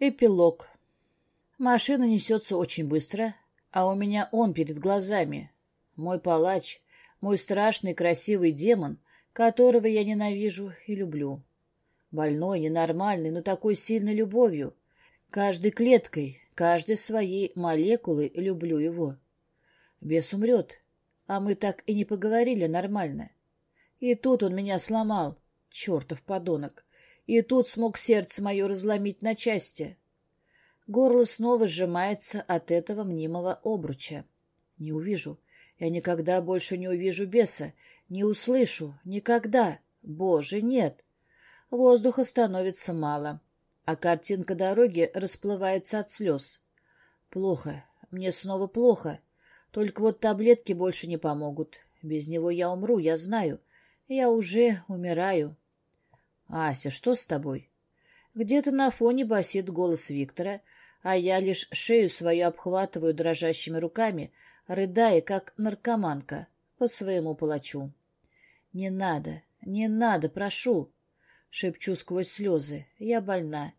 Эпилог. Машина несется очень быстро, а у меня он перед глазами. Мой палач, мой страшный красивый демон, которого я ненавижу и люблю. Больной, ненормальный, но такой сильной любовью. Каждой клеткой, каждой своей молекулой люблю его. Бес умрет, а мы так и не поговорили нормально. И тут он меня сломал, чертов подонок и тут смог сердце мое разломить на части. Горло снова сжимается от этого мнимого обруча. Не увижу. Я никогда больше не увижу беса. Не услышу. Никогда. Боже, нет. Воздуха становится мало, а картинка дороги расплывается от слез. Плохо. Мне снова плохо. Только вот таблетки больше не помогут. Без него я умру, я знаю. Я уже умираю. «Ася, что с тобой?» Где-то на фоне басит голос Виктора, а я лишь шею свою обхватываю дрожащими руками, рыдая, как наркоманка, по своему палачу. «Не надо, не надо, прошу!» — шепчу сквозь слезы. «Я больна.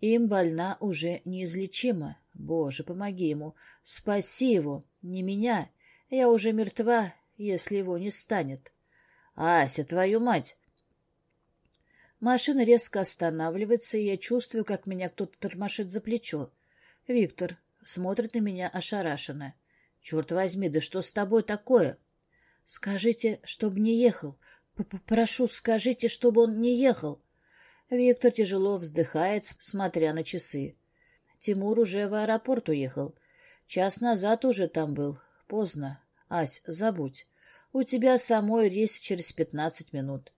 Им больна уже неизлечимо. Боже, помоги ему. Спаси его, не меня. Я уже мертва, если его не станет. Ася, твою мать!» Машина резко останавливается, и я чувствую, как меня кто-то тормошит за плечо. Виктор смотрит на меня ошарашенно. «Черт возьми, да что с тобой такое?» «Скажите, чтобы не ехал. П -п Прошу, скажите, чтобы он не ехал». Виктор тяжело вздыхает, смотря на часы. Тимур уже в аэропорт уехал. Час назад уже там был. Поздно. Ась, забудь. У тебя самой рейс через пятнадцать минут.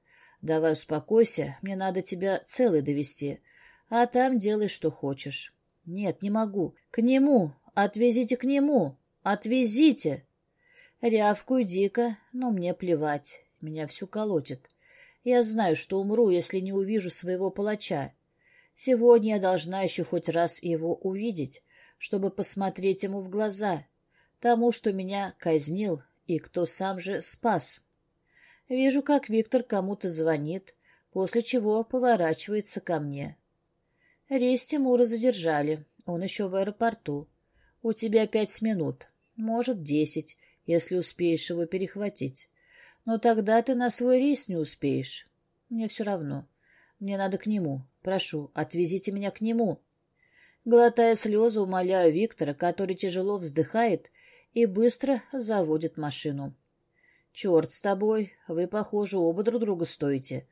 Давай успокойся, мне надо тебя целый довести, а там делай, что хочешь. Нет, не могу. К нему! Отвезите к нему! Отвезите! Рявкую дико, но мне плевать. Меня всю колотит. Я знаю, что умру, если не увижу своего палача. Сегодня я должна еще хоть раз его увидеть, чтобы посмотреть ему в глаза, тому, что меня казнил и кто сам же спас. Вижу, как Виктор кому-то звонит, после чего поворачивается ко мне. Рейс Тимура задержали, он еще в аэропорту. У тебя пять минут, может, десять, если успеешь его перехватить. Но тогда ты на свой рейс не успеешь. Мне все равно. Мне надо к нему. Прошу, отвезите меня к нему. Глотая слезы, умоляю Виктора, который тяжело вздыхает и быстро заводит машину. «Черт с тобой, вы, похоже, оба друг друга стоите.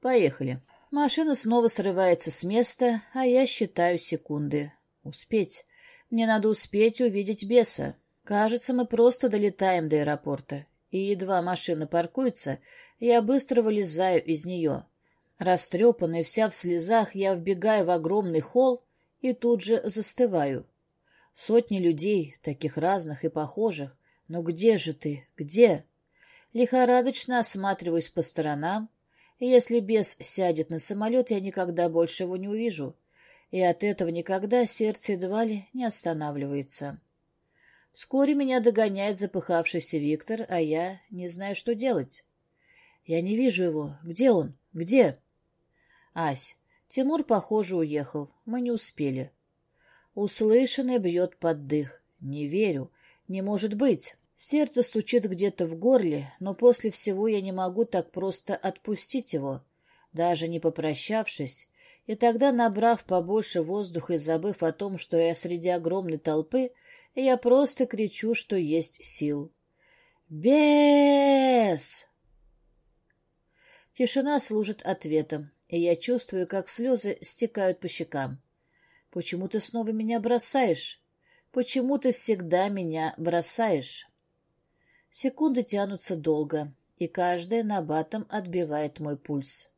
Поехали». Машина снова срывается с места, а я считаю секунды. Успеть. Мне надо успеть увидеть беса. Кажется, мы просто долетаем до аэропорта. И едва машина паркуется, я быстро вылезаю из нее. Растрепанная, вся в слезах, я вбегаю в огромный холл и тут же застываю. Сотни людей, таких разных и похожих. Но где же ты? Где? Лихорадочно осматриваюсь по сторонам, если бес сядет на самолет, я никогда больше его не увижу, и от этого никогда сердце едва ли не останавливается. Вскоре меня догоняет запыхавшийся Виктор, а я не знаю, что делать. Я не вижу его. Где он? Где? Ась, Тимур, похоже, уехал. Мы не успели. Услышанный бьет под дых. Не верю. Не может быть. Сердце стучит где-то в горле, но после всего я не могу так просто отпустить его, даже не попрощавшись, и тогда, набрав побольше воздуха и забыв о том, что я среди огромной толпы, я просто кричу, что есть сил. «Бес!» Тишина служит ответом, и я чувствую, как слезы стекают по щекам. «Почему ты снова меня бросаешь? Почему ты всегда меня бросаешь?» Секунды тянутся долго, и каждая набатом отбивает мой пульс.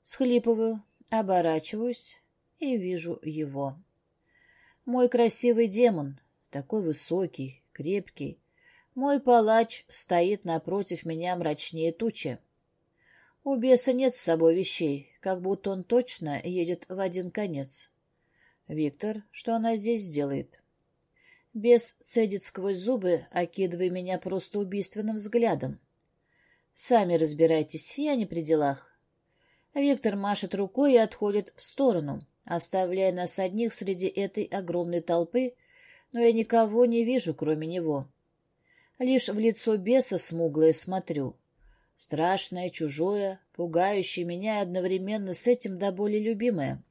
Схлипываю, оборачиваюсь и вижу его. Мой красивый демон, такой высокий, крепкий. Мой палач стоит напротив меня мрачнее тучи. У беса нет с собой вещей, как будто он точно едет в один конец. Виктор, что она здесь делает? Бес цедит сквозь зубы, окидывая меня просто убийственным взглядом. «Сами разбирайтесь, я не при делах». Виктор машет рукой и отходит в сторону, оставляя нас одних среди этой огромной толпы, но я никого не вижу, кроме него. Лишь в лицо беса смуглое смотрю. Страшное, чужое, пугающее меня одновременно с этим до боли любимое.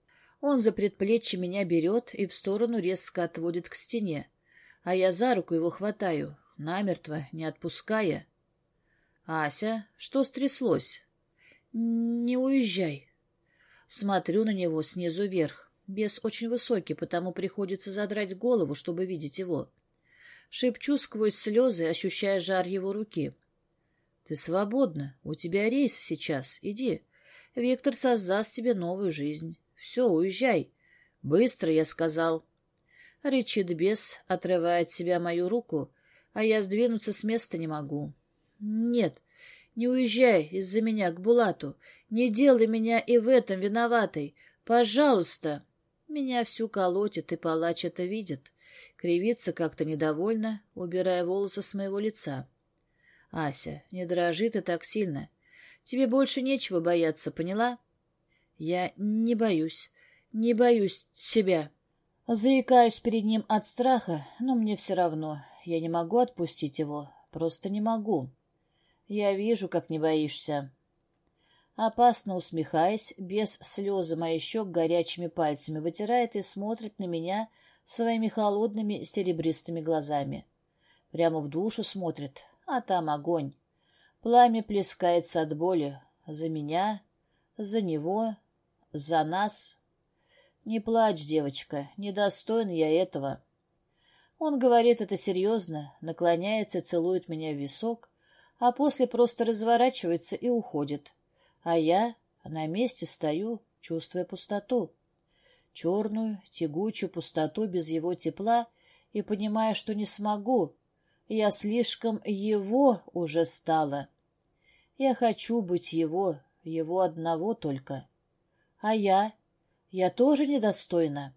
Он за предплечье меня берет и в сторону резко отводит к стене, а я за руку его хватаю, намертво, не отпуская. «Ася, что стряслось?» «Не уезжай». Смотрю на него снизу вверх. Бес очень высокий, потому приходится задрать голову, чтобы видеть его. Шепчу сквозь слезы, ощущая жар его руки. «Ты свободна. У тебя рейс сейчас. Иди. Виктор создаст тебе новую жизнь. Все, уезжай. Быстро, я сказал». Рычит бес, отрывая от себя мою руку, а я сдвинуться с места не могу. «Нет, не уезжай из-за меня к Булату. Не делай меня и в этом виноватой. Пожалуйста!» Меня всю колотит, и палач это видит. Кривится как-то недовольно, убирая волосы с моего лица. «Ася, не дрожи ты так сильно. Тебе больше нечего бояться, поняла?» «Я не боюсь. Не боюсь себя». Заикаюсь перед ним от страха, но мне все равно. Я не могу отпустить его. Просто не могу. Я вижу, как не боишься. Опасно усмехаясь, без слезы мои щек горячими пальцами вытирает и смотрит на меня своими холодными серебристыми глазами. Прямо в душу смотрит, а там огонь. Пламя плескается от боли. За меня, за него, за нас. Не плачь, девочка, недостойна я этого. Он говорит это серьезно, наклоняется, целует меня в висок, а после просто разворачивается и уходит. А я на месте стою, чувствуя пустоту. Черную, тягучую пустоту без его тепла и понимая, что не смогу, я слишком его уже стала. Я хочу быть его, его одного только. А я? Я тоже недостойна.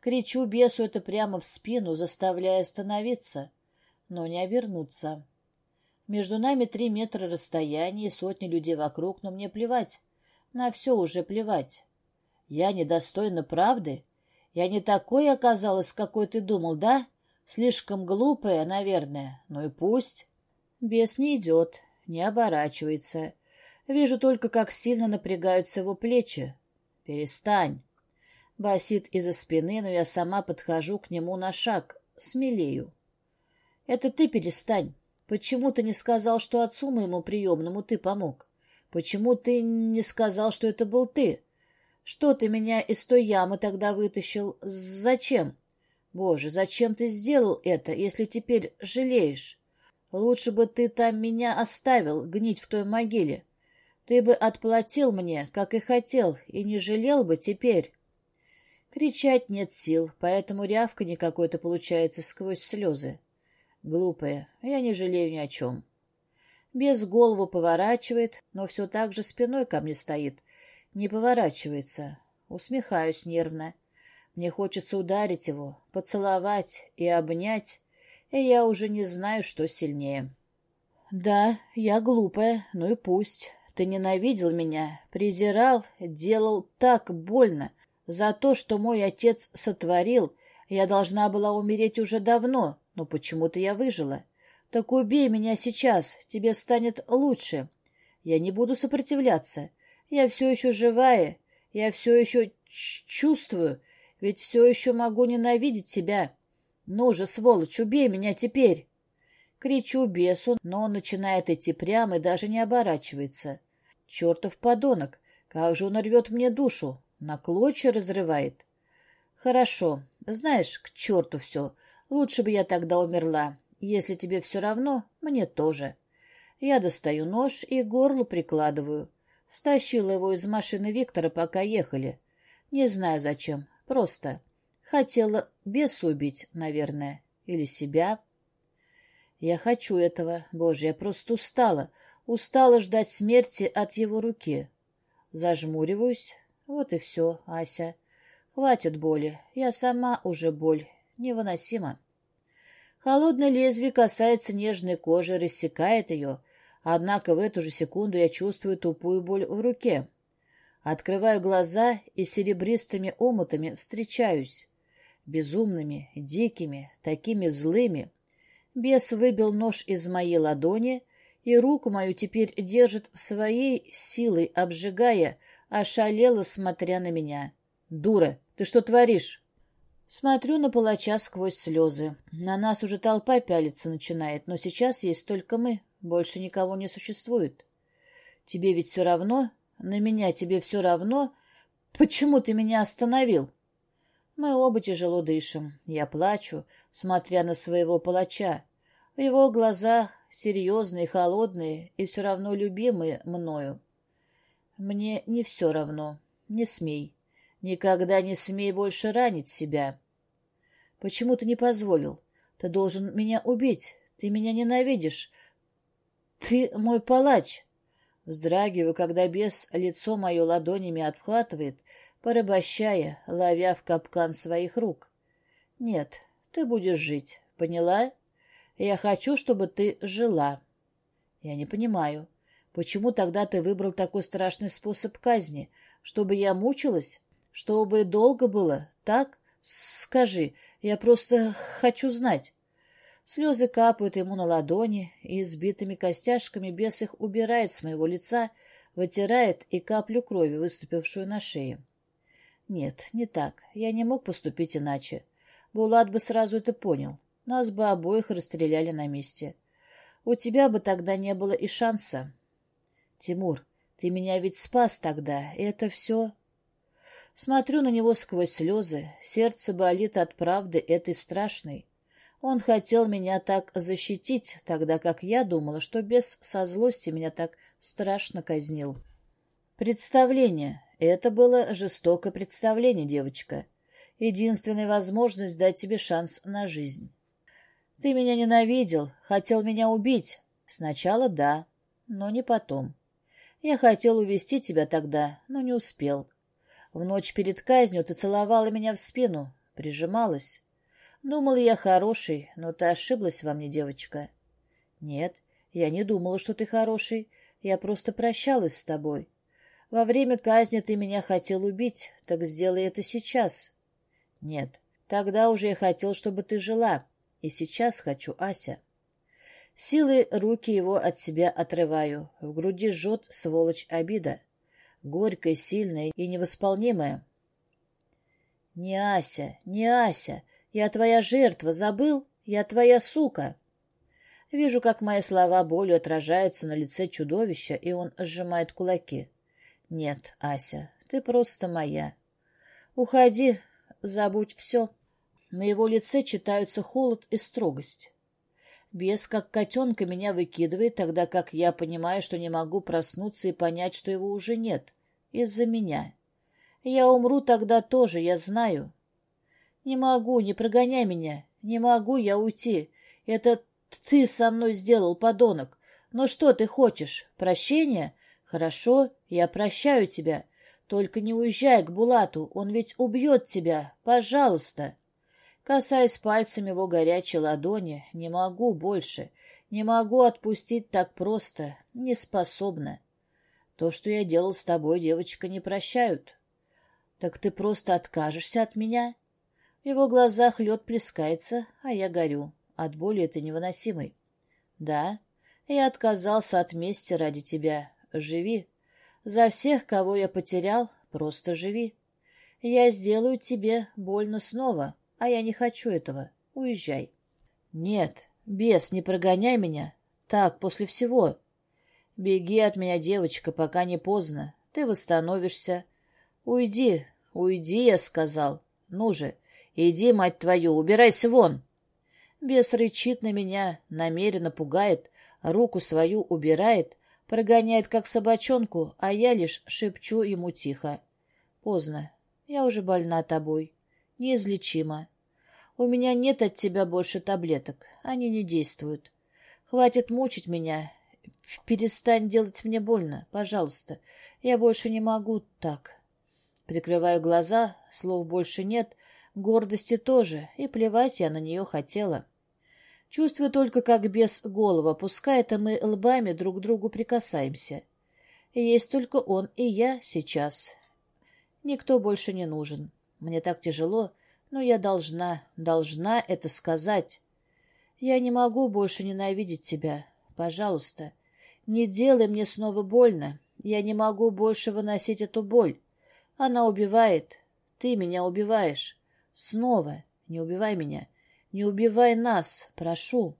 Кричу бесу это прямо в спину, заставляя остановиться, но не обернуться. Между нами три метра расстояния и сотни людей вокруг, но мне плевать. На все уже плевать. Я недостойна правды? Я не такой оказалась, какой ты думал, да? Слишком глупая, наверное. Ну и пусть. Бес не идет, не оборачивается. Вижу только, как сильно напрягаются его плечи. Перестань. Басит из-за спины, но я сама подхожу к нему на шаг, смелею. Это ты перестань. Почему ты не сказал, что отцу моему приемному ты помог? Почему ты не сказал, что это был ты? Что ты меня из той ямы тогда вытащил? Зачем? Боже, зачем ты сделал это, если теперь жалеешь? Лучше бы ты там меня оставил гнить в той могиле. Ты бы отплатил мне, как и хотел, и не жалел бы теперь. Кричать нет сил, поэтому рявка не какой-то получается сквозь слезы. Глупая, я не жалею ни о чем. Без голову поворачивает, но все так же спиной ко мне стоит. Не поворачивается. Усмехаюсь нервно. Мне хочется ударить его, поцеловать и обнять, и я уже не знаю, что сильнее. Да, я глупая, ну и пусть. Ты ненавидел меня, презирал, делал так больно. За то, что мой отец сотворил, я должна была умереть уже давно, но почему-то я выжила. Так убей меня сейчас, тебе станет лучше. Я не буду сопротивляться. Я все еще живая, я все еще чувствую, ведь все еще могу ненавидеть тебя. Ну же, сволочь, убей меня теперь!» Кричу бесу, но он начинает идти прямо и даже не оборачивается. Чертов подонок! Как же он рвет мне душу! На клочья разрывает. Хорошо. Знаешь, к черту все. Лучше бы я тогда умерла. Если тебе все равно, мне тоже. Я достаю нож и горло прикладываю. Стащила его из машины Виктора, пока ехали. Не знаю зачем. Просто. Хотела беса убить, наверное. Или себя. Я хочу этого. Боже, я просто устала. Устала ждать смерти от его руки. Зажмуриваюсь. Вот и все, Ася. Хватит боли. Я сама уже боль. Невыносимо. Холодное лезвие касается нежной кожи, рассекает ее. Однако в эту же секунду я чувствую тупую боль в руке. Открываю глаза и серебристыми омутами встречаюсь. Безумными, дикими, такими злыми. Бес выбил нож из моей ладони, и руку мою теперь держит своей силой, обжигая, ошалело, смотря на меня. «Дура, ты что творишь?» Смотрю на палача сквозь слезы. На нас уже толпа пялиться начинает, но сейчас есть только мы, больше никого не существует. Тебе ведь все равно? На меня тебе все равно? Почему ты меня остановил? Мы оба тяжело дышим. Я плачу, смотря на своего палача. В его глазах серьезные, холодные и все равно любимые мною. Мне не все равно. Не смей. Никогда не смей больше ранить себя. Почему ты не позволил? Ты должен меня убить. Ты меня ненавидишь. Ты мой палач. Вздрагиваю, когда бес лицо мое ладонями обхватывает, порабощая, ловя в капкан своих рук. Нет, ты будешь жить, поняла? Я хочу, чтобы ты жила. Я не понимаю, почему тогда ты выбрал такой страшный способ казни, чтобы я мучилась? Чтобы долго было, так? Скажи, я просто хочу знать. Слезы капают ему на ладони, и избитыми костяшками бес их убирает с моего лица, вытирает и каплю крови, выступившую на шее. Нет, не так. Я не мог поступить иначе. Булат бы сразу это понял. Нас бы обоих расстреляли на месте. У тебя бы тогда не было и шанса. Тимур, ты меня ведь спас тогда, и это все... Смотрю на него сквозь слезы, сердце болит от правды этой страшной. Он хотел меня так защитить, тогда как я думала, что без со злости меня так страшно казнил. Представление. Это было жестокое представление, девочка. Единственная возможность дать тебе шанс на жизнь. Ты меня ненавидел, хотел меня убить. Сначала да, но не потом. Я хотел увести тебя тогда, но не успел. В ночь перед казнью ты целовала меня в спину, прижималась. Думала я хороший, но ты ошиблась во мне, девочка. Нет, я не думала, что ты хороший. Я просто прощалась с тобой. Во время казни ты меня хотел убить, так сделай это сейчас. Нет, тогда уже я хотел, чтобы ты жила. И сейчас хочу, Ася. Силой руки его от себя отрываю. В груди жжет сволочь обида горькая, сильная и невосполнимая. «Не Ася, не Ася, я твоя жертва, забыл? Я твоя сука!» Вижу, как мои слова болью отражаются на лице чудовища, и он сжимает кулаки. «Нет, Ася, ты просто моя. Уходи, забудь все». На его лице читаются холод и строгость. Бес, как котенка, меня выкидывает, тогда как я понимаю, что не могу проснуться и понять, что его уже нет из-за меня. Я умру тогда тоже, я знаю. Не могу, не прогоняй меня. Не могу я уйти. Это ты со мной сделал, подонок. Но что ты хочешь? Прощения? Хорошо, я прощаю тебя. Только не уезжай к Булату, он ведь убьет тебя. Пожалуйста. Касаясь пальцами его горячей ладони, не могу больше. Не могу отпустить так просто. Не способна. То, что я делал с тобой, девочка, не прощают. Так ты просто откажешься от меня? В его глазах лед плескается, а я горю. От боли это невыносимой. Да, я отказался от мести ради тебя. Живи. За всех, кого я потерял, просто живи. Я сделаю тебе больно снова, а я не хочу этого. Уезжай. Нет, бес, не прогоняй меня. Так, после всего. Беги от меня, девочка, пока не поздно. Ты восстановишься. Уйди, уйди, я сказал. Ну же, иди, мать твою, убирайся вон. Бес рычит на меня, намеренно пугает, руку свою убирает, прогоняет как собачонку, а я лишь шепчу ему тихо. Поздно. Я уже больна тобой. Неизлечима. У меня нет от тебя больше таблеток. Они не действуют. Хватит мучить меня. Перестань делать мне больно, пожалуйста. Я больше не могу так. Прикрываю глаза, слов больше нет, гордости тоже, и плевать я на нее хотела. Чувствую только, как без голову опускает, а мы лбами друг к другу прикасаемся. есть только он и я сейчас. Никто больше не нужен. Мне так тяжело, но я должна, должна это сказать. Я не могу больше ненавидеть тебя. Пожалуйста, не делай мне снова больно. Я не могу больше выносить эту боль. Она убивает. Ты меня убиваешь. Снова. Не убивай меня. Не убивай нас. Прошу.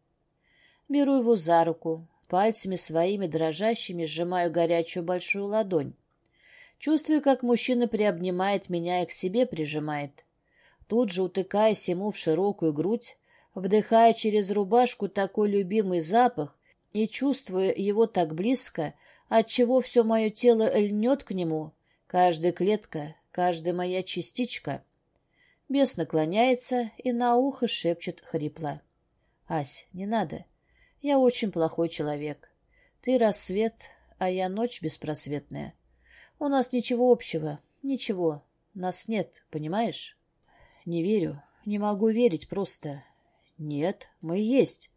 Беру его за руку. Пальцами своими дрожащими сжимаю горячую большую ладонь. Чувствую, как мужчина приобнимает меня и к себе прижимает. Тут же, утыкаясь ему в широкую грудь, вдыхая через рубашку такой любимый запах и чувствуя его так близко, отчего все мое тело льнет к нему, каждая клетка, каждая моя частичка. Бес наклоняется и на ухо шепчет хрипло. — Ась, не надо. Я очень плохой человек. Ты рассвет, а я ночь беспросветная. У нас ничего общего, ничего. Нас нет, понимаешь? Не верю, не могу верить просто. Нет, мы есть.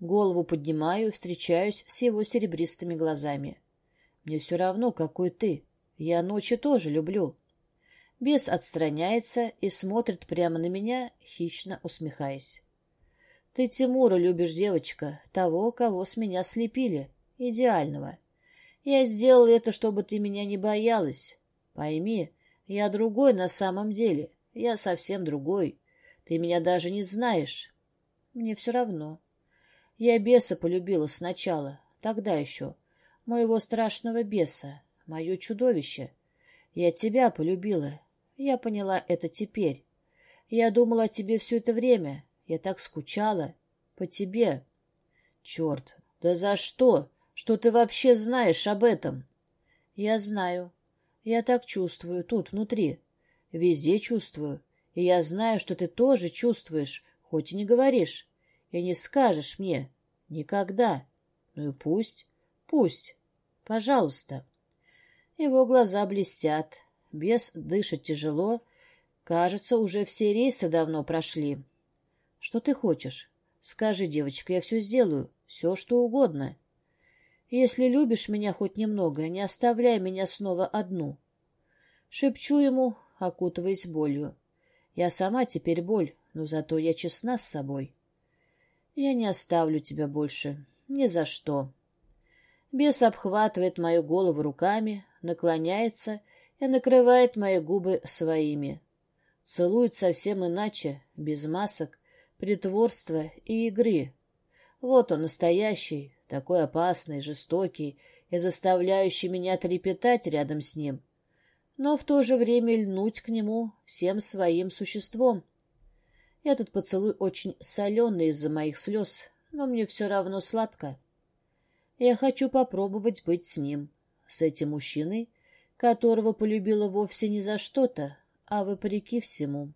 Голову поднимаю, встречаюсь с его серебристыми глазами. Мне все равно, какой ты. Я ночи тоже люблю. Бес отстраняется и смотрит прямо на меня, хищно усмехаясь. Ты Тимура любишь, девочка, того, кого с меня слепили, идеального. Я сделал это, чтобы ты меня не боялась. Пойми, я другой на самом деле. Я совсем другой. Ты меня даже не знаешь. Мне все равно. Я беса полюбила сначала, тогда еще. Моего страшного беса, мое чудовище. Я тебя полюбила. Я поняла это теперь. Я думала о тебе все это время. Я так скучала. По тебе. Черт, да за что? Что ты вообще знаешь об этом? Я знаю. Я так чувствую тут, внутри. Везде чувствую. И я знаю, что ты тоже чувствуешь, хоть и не говоришь. И не скажешь мне. Никогда. Ну и пусть. Пусть. Пожалуйста. Его глаза блестят. Бес дышит тяжело. Кажется, уже все рейсы давно прошли. Что ты хочешь? Скажи, девочка, я все сделаю. Все, что угодно. Если любишь меня хоть немного, не оставляй меня снова одну. Шепчу ему, окутываясь болью. Я сама теперь боль, но зато я честна с собой. Я не оставлю тебя больше. Ни за что. Бес обхватывает мою голову руками, наклоняется и накрывает мои губы своими. Целует совсем иначе, без масок, притворства и игры. Вот он настоящий, такой опасный, жестокий и заставляющий меня трепетать рядом с ним, но в то же время льнуть к нему всем своим существом. Этот поцелуй очень соленый из-за моих слез, но мне все равно сладко. Я хочу попробовать быть с ним, с этим мужчиной, которого полюбила вовсе не за что-то, а вопреки всему.